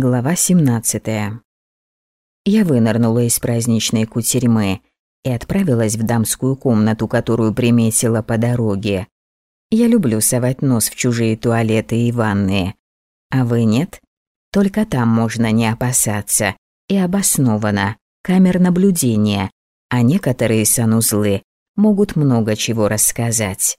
Глава 17. Я вынырнула из праздничной кутерьмы и отправилась в дамскую комнату, которую приметила по дороге. Я люблю совать нос в чужие туалеты и ванные. А вы нет? Только там можно не опасаться. И обоснованно. Камер наблюдения. А некоторые санузлы могут много чего рассказать.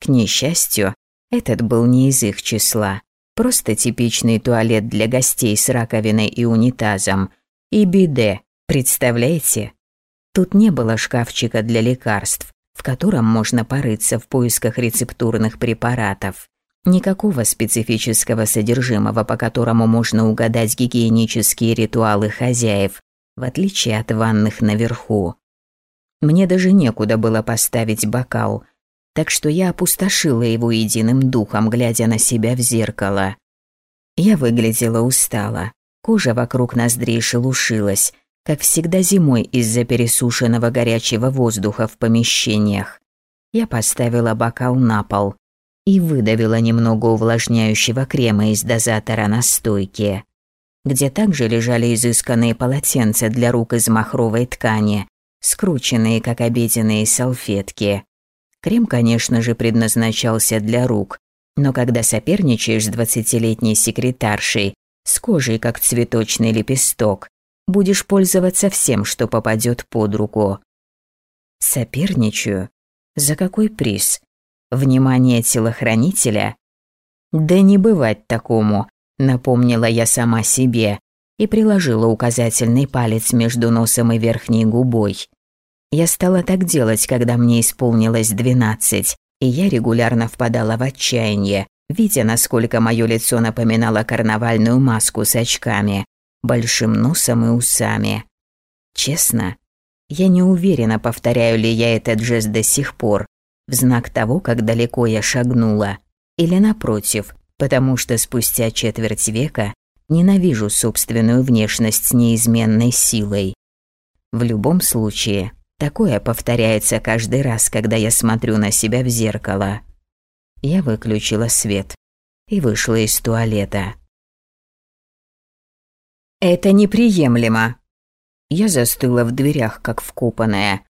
К несчастью, этот был не из их числа. Просто типичный туалет для гостей с раковиной и унитазом. И биде, представляете? Тут не было шкафчика для лекарств, в котором можно порыться в поисках рецептурных препаратов. Никакого специфического содержимого, по которому можно угадать гигиенические ритуалы хозяев, в отличие от ванных наверху. Мне даже некуда было поставить бокал – так что я опустошила его единым духом, глядя на себя в зеркало. Я выглядела устало, кожа вокруг ноздрей шелушилась, как всегда зимой из-за пересушенного горячего воздуха в помещениях. Я поставила бокал на пол и выдавила немного увлажняющего крема из дозатора на стойке, где также лежали изысканные полотенца для рук из махровой ткани, скрученные, как обеденные салфетки. Крем, конечно же, предназначался для рук, но когда соперничаешь с двадцатилетней секретаршей, с кожей как цветочный лепесток, будешь пользоваться всем, что попадет под руку. Соперничаю? За какой приз? Внимание телохранителя? Да не бывать такому, напомнила я сама себе и приложила указательный палец между носом и верхней губой. Я стала так делать, когда мне исполнилось двенадцать, и я регулярно впадала в отчаяние, видя, насколько мое лицо напоминало карнавальную маску с очками, большим носом и усами. Честно, я не уверена, повторяю ли я этот жест до сих пор, в знак того, как далеко я шагнула, или напротив, потому что спустя четверть века ненавижу собственную внешность с неизменной силой. В любом случае, Такое повторяется каждый раз, когда я смотрю на себя в зеркало. Я выключила свет и вышла из туалета. «Это неприемлемо!» Я застыла в дверях, как вкопанная.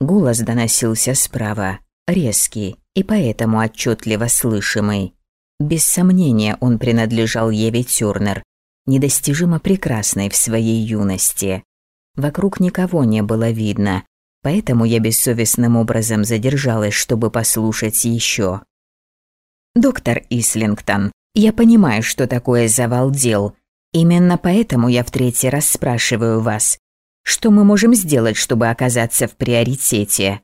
Голос доносился справа, резкий и поэтому отчетливо слышимый. Без сомнения он принадлежал Еве Тюрнер, недостижимо прекрасной в своей юности. Вокруг никого не было видно, поэтому я бессовестным образом задержалась, чтобы послушать еще. «Доктор Ислингтон, я понимаю, что такое завал дел. Именно поэтому я в третий раз спрашиваю вас, что мы можем сделать, чтобы оказаться в приоритете?»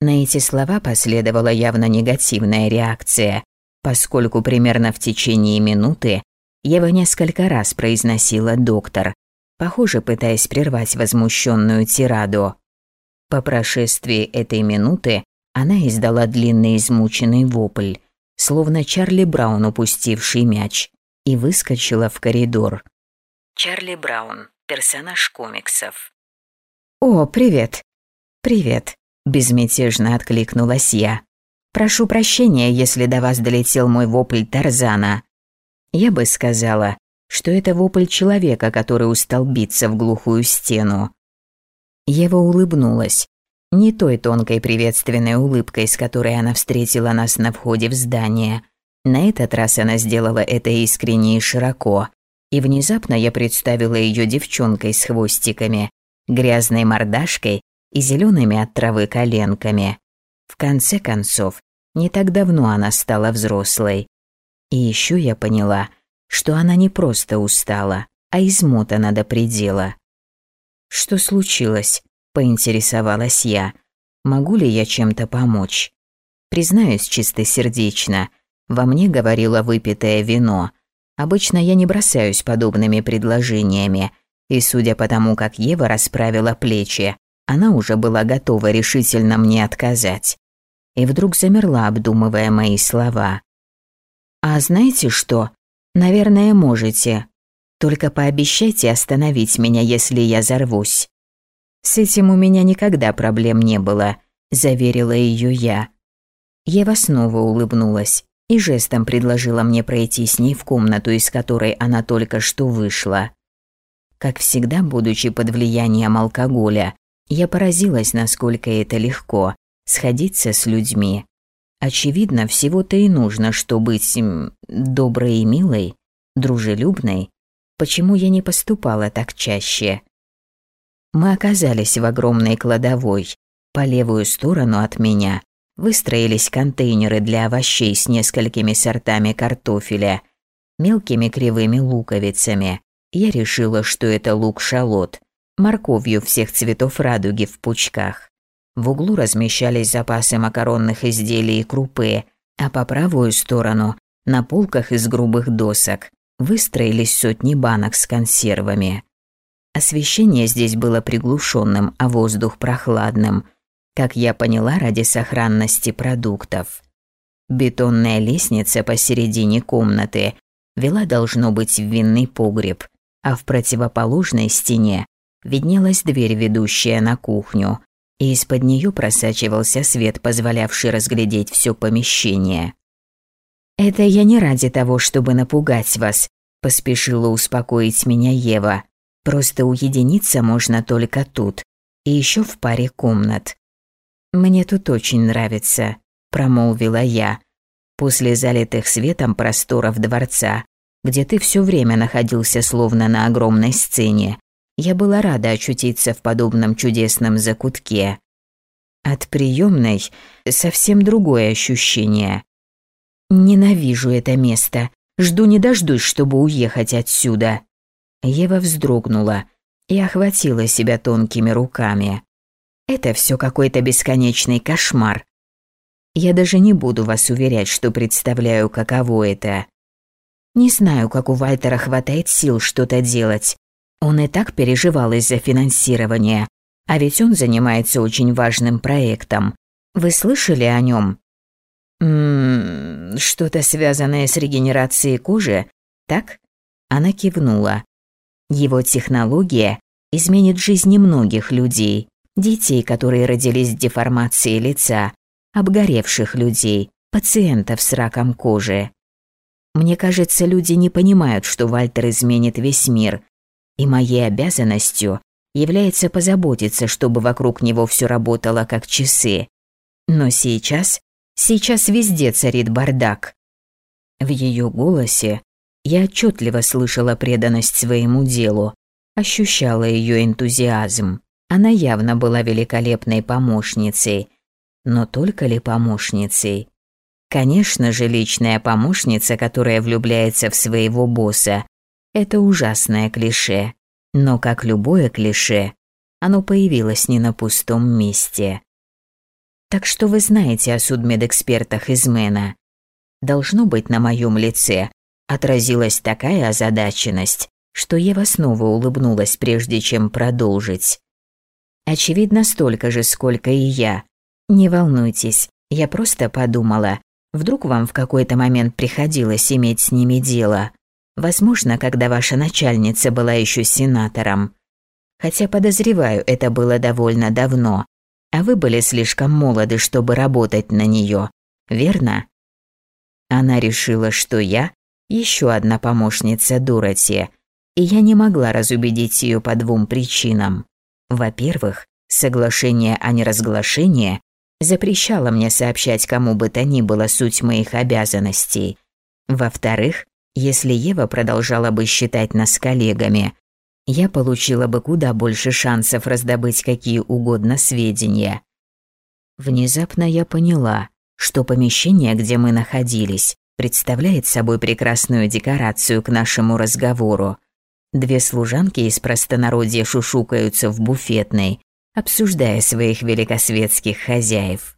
На эти слова последовала явно негативная реакция, поскольку примерно в течение минуты Ева несколько раз произносила «доктор», похоже, пытаясь прервать возмущенную тираду. По прошествии этой минуты она издала длинный измученный вопль, словно Чарли Браун, упустивший мяч, и выскочила в коридор. Чарли Браун, персонаж комиксов. «О, привет!» «Привет!» – безмятежно откликнулась я. «Прошу прощения, если до вас долетел мой вопль Тарзана. Я бы сказала, что это вопль человека, который устал биться в глухую стену. Ева улыбнулась. Не той тонкой приветственной улыбкой, с которой она встретила нас на входе в здание. На этот раз она сделала это искренне и широко. И внезапно я представила ее девчонкой с хвостиками, грязной мордашкой и зелеными от травы коленками. В конце концов, не так давно она стала взрослой. И еще я поняла, что она не просто устала, а измотана до предела. «Что случилось?» – поинтересовалась я. «Могу ли я чем-то помочь?» Признаюсь чистосердечно, во мне говорило выпитое вино. Обычно я не бросаюсь подобными предложениями, и судя по тому, как Ева расправила плечи, она уже была готова решительно мне отказать. И вдруг замерла, обдумывая мои слова. «А знаете что? Наверное, можете. Только пообещайте остановить меня, если я взорвусь». «С этим у меня никогда проблем не было», – заверила ее я. Ева снова улыбнулась и жестом предложила мне пройти с ней в комнату, из которой она только что вышла. Как всегда, будучи под влиянием алкоголя, я поразилась, насколько это легко – сходиться с людьми. Очевидно, всего-то и нужно, чтобы быть доброй и милой, дружелюбной. Почему я не поступала так чаще? Мы оказались в огромной кладовой. По левую сторону от меня выстроились контейнеры для овощей с несколькими сортами картофеля, мелкими кривыми луковицами. Я решила, что это лук-шалот, морковью всех цветов радуги в пучках. В углу размещались запасы макаронных изделий и крупы, а по правую сторону, на полках из грубых досок, выстроились сотни банок с консервами. Освещение здесь было приглушенным, а воздух прохладным – как я поняла, ради сохранности продуктов. Бетонная лестница посередине комнаты вела должно быть в винный погреб, а в противоположной стене виднелась дверь, ведущая на кухню, и из-под нее просачивался свет, позволявший разглядеть все помещение. «Это я не ради того, чтобы напугать вас», – поспешила успокоить меня Ева. «Просто уединиться можно только тут, и еще в паре комнат. «Мне тут очень нравится», – промолвила я. «После залитых светом просторов дворца, где ты все время находился словно на огромной сцене, я была рада очутиться в подобном чудесном закутке. От приемной совсем другое ощущение. Ненавижу это место. Жду не дождусь, чтобы уехать отсюда. Ева вздрогнула и охватила себя тонкими руками. Это все какой-то бесконечный кошмар. Я даже не буду вас уверять, что представляю, каково это. Не знаю, как у Вальтера хватает сил что-то делать. Он и так переживал из-за финансирования, а ведь он занимается очень важным проектом. Вы слышали о нем? Ммм, что-то связанное с регенерацией кожи, так? Она кивнула. Его технология изменит жизни многих людей детей, которые родились с деформацией лица, обгоревших людей, пациентов с раком кожи. Мне кажется, люди не понимают, что Вальтер изменит весь мир, и моей обязанностью является позаботиться, чтобы вокруг него все работало как часы. Но сейчас, сейчас везде царит бардак. В ее голосе я отчетливо слышала преданность своему делу, ощущала ее энтузиазм. Она явно была великолепной помощницей. Но только ли помощницей? Конечно же, личная помощница, которая влюбляется в своего босса. Это ужасное клише. Но, как любое клише, оно появилось не на пустом месте. Так что вы знаете о судмедэкспертах из Мэна? Должно быть, на моем лице отразилась такая озадаченность, что Ева снова улыбнулась, прежде чем продолжить. Очевидно, столько же, сколько и я. Не волнуйтесь, я просто подумала, вдруг вам в какой-то момент приходилось иметь с ними дело. Возможно, когда ваша начальница была еще сенатором. Хотя, подозреваю, это было довольно давно, а вы были слишком молоды, чтобы работать на нее, верно? Она решила, что я еще одна помощница Дороти, и я не могла разубедить ее по двум причинам. Во-первых, соглашение о неразглашении запрещало мне сообщать кому бы то ни было суть моих обязанностей. Во-вторых, если Ева продолжала бы считать нас коллегами, я получила бы куда больше шансов раздобыть какие угодно сведения. Внезапно я поняла, что помещение, где мы находились, представляет собой прекрасную декорацию к нашему разговору. Две служанки из простонародья шушукаются в буфетной, обсуждая своих великосветских хозяев.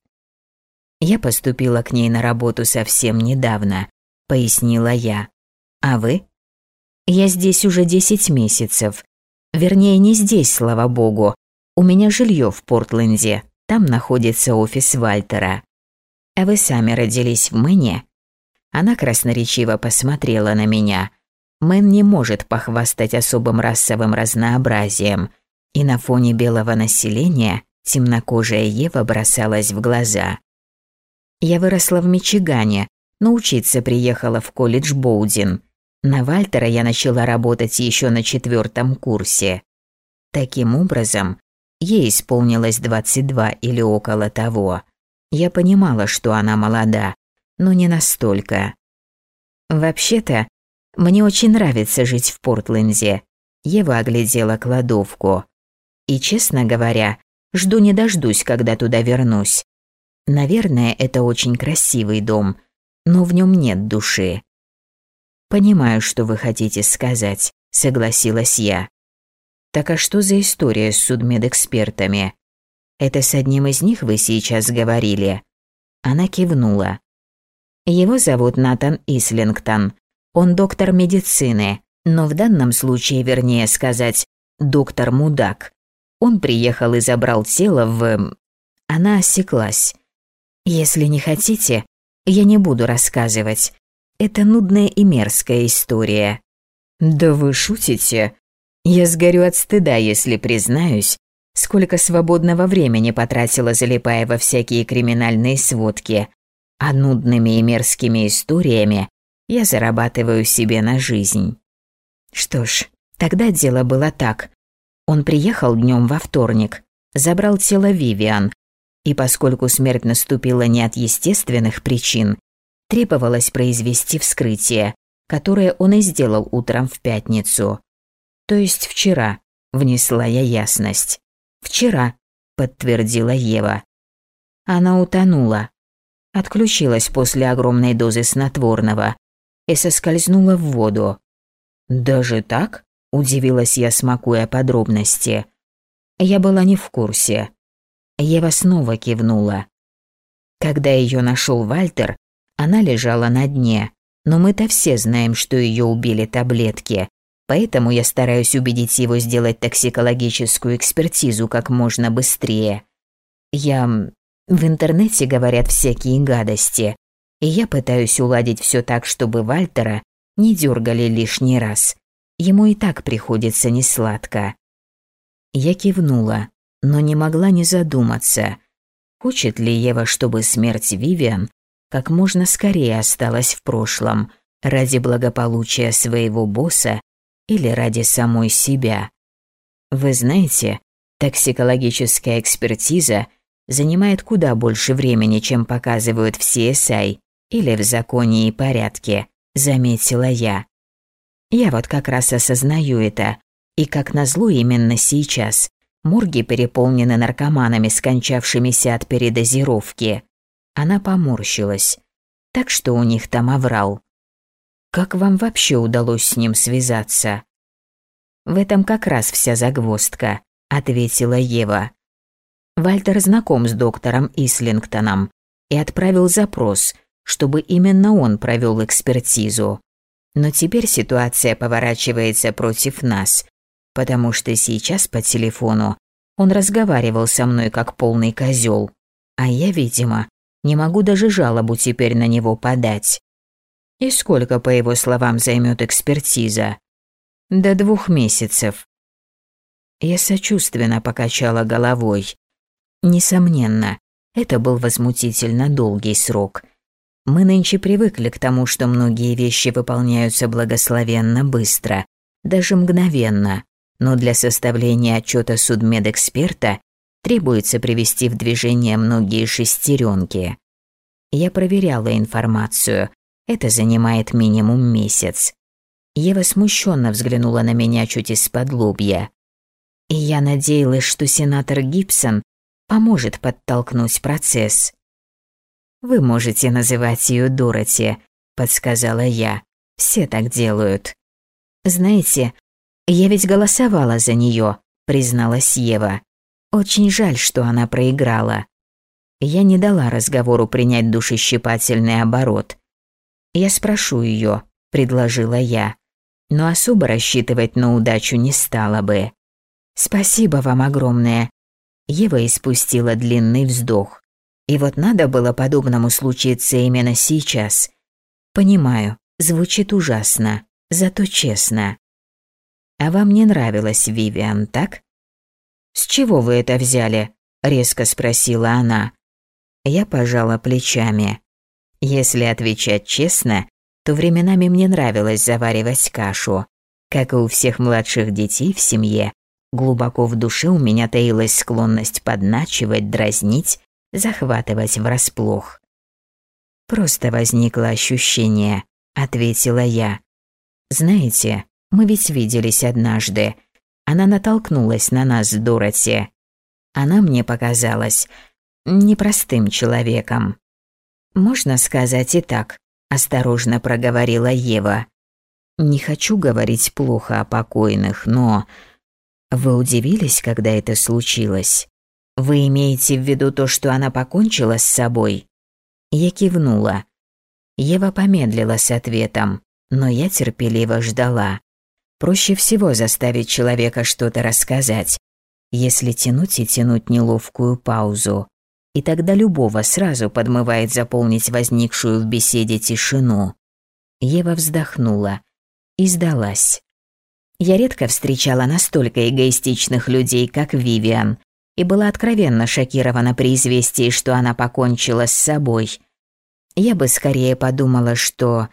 «Я поступила к ней на работу совсем недавно», — пояснила я. «А вы?» «Я здесь уже десять месяцев. Вернее, не здесь, слава богу. У меня жилье в Портленде, там находится офис Вальтера. А вы сами родились в Мэне?» Она красноречиво посмотрела на меня — Мэн не может похвастать особым расовым разнообразием, и на фоне белого населения темнокожая Ева бросалась в глаза. Я выросла в Мичигане, но учиться приехала в колледж Боудин. На Вальтера я начала работать еще на четвертом курсе. Таким образом, ей исполнилось 22 или около того. Я понимала, что она молода, но не настолько. Вообще-то, мне очень нравится жить в Портленде. Ева оглядела кладовку. И, честно говоря, жду не дождусь, когда туда вернусь. Наверное, это очень красивый дом, но в нем нет души. «Понимаю, что вы хотите сказать», – согласилась я. «Так а что за история с судмедэкспертами? Это с одним из них вы сейчас говорили?» Она кивнула. Его зовут Натан Ислингтон. Он доктор медицины, но в данном случае, вернее сказать, доктор Мудак. Он приехал и забрал тело в... Она осеклась. Если не хотите, я не буду рассказывать. Это нудная и мерзкая история. Да вы шутите? Я сгорю от стыда, если признаюсь, сколько свободного времени потратила, залипая во всякие криминальные сводки. А нудными и мерзкими историями я зарабатываю себе на жизнь. Что ж, тогда дело было так. Он приехал днем во вторник, забрал тело Вивиан, и поскольку смерть наступила не от естественных причин, требовалось произвести вскрытие, которое он и сделал утром в пятницу. То есть вчера, внесла я ясность. Вчера, подтвердила Ева. Она утонула. Отключилась после огромной дозы снотворного и соскользнула в воду. «Даже так?» – удивилась я, смакуя подробности. Я была не в курсе. Ева снова кивнула. Когда ее нашел Вальтер, она лежала на дне, но мы-то все знаем, что ее убили таблетки, поэтому я стараюсь убедить его сделать токсикологическую экспертизу как можно быстрее. Я... В интернете говорят всякие гадости, и я пытаюсь уладить все так, чтобы Вальтера не дергали лишний раз. Ему и так приходится несладко. Я кивнула, но не могла не задуматься, хочет ли Ева, чтобы смерть Вивиан как можно скорее осталась в прошлом ради благополучия своего босса или ради самой себя. Вы знаете, токсикологическая экспертиза занимает куда больше времени, чем показывают в CSI или в законе и порядке, заметила я. Я вот как раз осознаю это, и как назло именно сейчас. Морги переполнены наркоманами, скончавшимися от передозировки. Она поморщилась. Так что у них там оврал. Как вам вообще удалось с ним связаться? В этом как раз вся загвоздка, ответила Ева. Вальтер знаком с доктором Ислингтоном и отправил запрос, чтобы именно он провел экспертизу. Но теперь ситуация поворачивается против нас, потому что сейчас по телефону он разговаривал со мной как полный козел, а я, видимо, не могу даже жалобу теперь на него подать. И сколько, по его словам, займет экспертиза? До двух месяцев. Я сочувственно покачала головой. Несомненно, это был возмутительно долгий срок. Мы нынче привыкли к тому, что многие вещи выполняются благословенно быстро, даже мгновенно, но для составления отчета судмедэксперта требуется привести в движение многие шестеренки. Я проверяла информацию. Это занимает минимум месяц. Ева смущенно взглянула на меня чуть из-под лобья. И я надеялась, что сенатор Гибсон поможет подтолкнуть процесс. «Вы можете называть ее Дороти», – подсказала я. «Все так делают». «Знаете, я ведь голосовала за нее», – призналась Ева. Очень жаль, что она проиграла. Я не дала разговору принять душещипательный оборот. «Я спрошу ее», – предложила я, но особо рассчитывать на удачу не стала бы. «Спасибо вам огромное». Ева испустила длинный вздох. И вот надо было подобному случиться именно сейчас. Понимаю, звучит ужасно, зато честно. А вам не нравилась Вивиан, так? «С чего вы это взяли?» – резко спросила она. Я пожала плечами. Если отвечать честно, то временами мне нравилось заваривать кашу. Как и у всех младших детей в семье, глубоко в душе у меня таилась склонность подначивать, дразнить, захватывать врасплох. «Просто возникло ощущение», — ответила я. «Знаете, мы ведь виделись однажды. Она натолкнулась на нас с Дороти. Она мне показалась непростым человеком. Можно сказать и так, осторожно проговорила Ева. Не хочу говорить плохо о покойных, но вы удивились, когда это случилось? Вы имеете в виду то, что она покончила с собой? Я кивнула. Ева помедлила с ответом, но я терпеливо ждала. Проще всего заставить человека что-то рассказать, если тянуть и тянуть неловкую паузу. И тогда любого сразу подмывает заполнить возникшую в беседе тишину. Ева вздохнула и сдалась. Я редко встречала настолько эгоистичных людей, как Вивиан, и была откровенно шокирована при известии, что она покончила с собой. Я бы скорее подумала, что...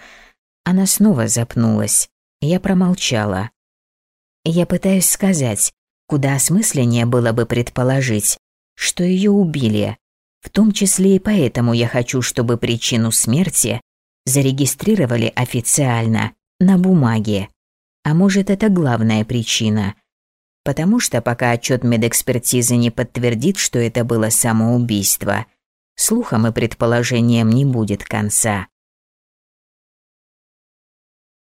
Она снова запнулась. Я промолчала. Я пытаюсь сказать, куда осмысленнее было бы предположить, что ее убили. В том числе и поэтому я хочу, чтобы причину смерти зарегистрировали официально, на бумаге. А может, это главная причина. Потому что пока отчет медэкспертизы не подтвердит, что это было самоубийство, слухам и предположениям не будет конца.